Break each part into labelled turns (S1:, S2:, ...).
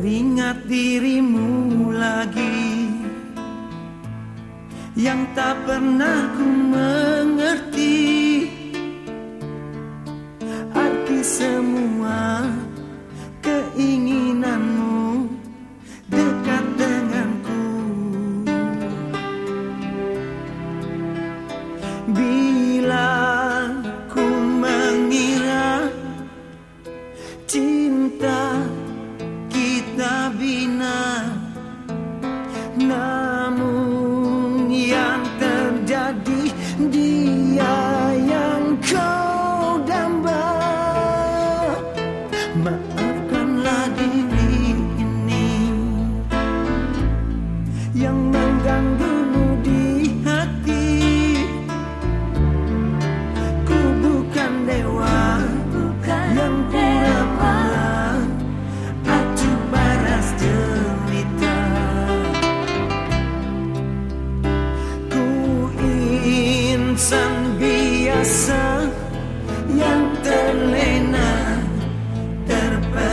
S1: teringat dirimu lagi yang tak pernah ku mengerti arti semua.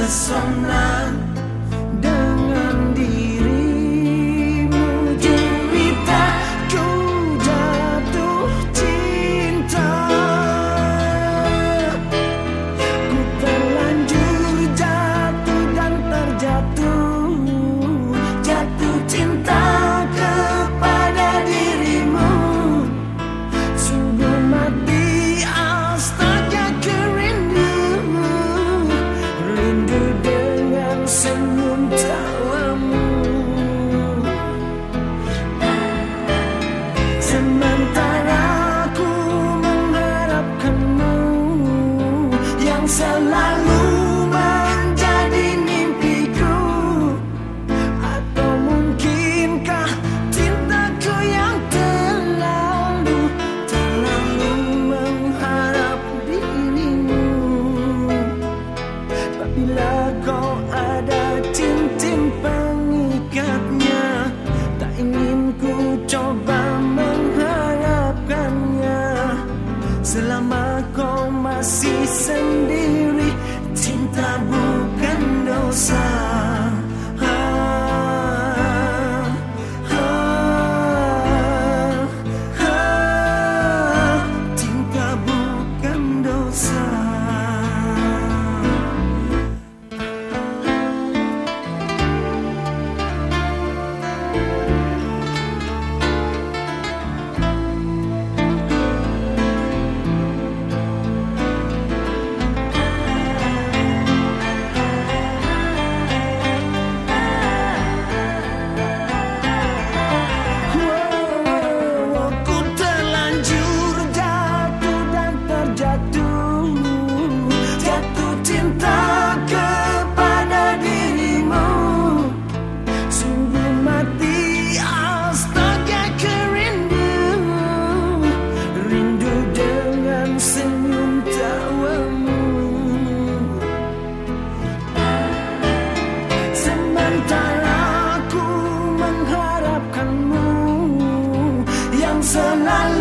S1: somnambule sending. concern I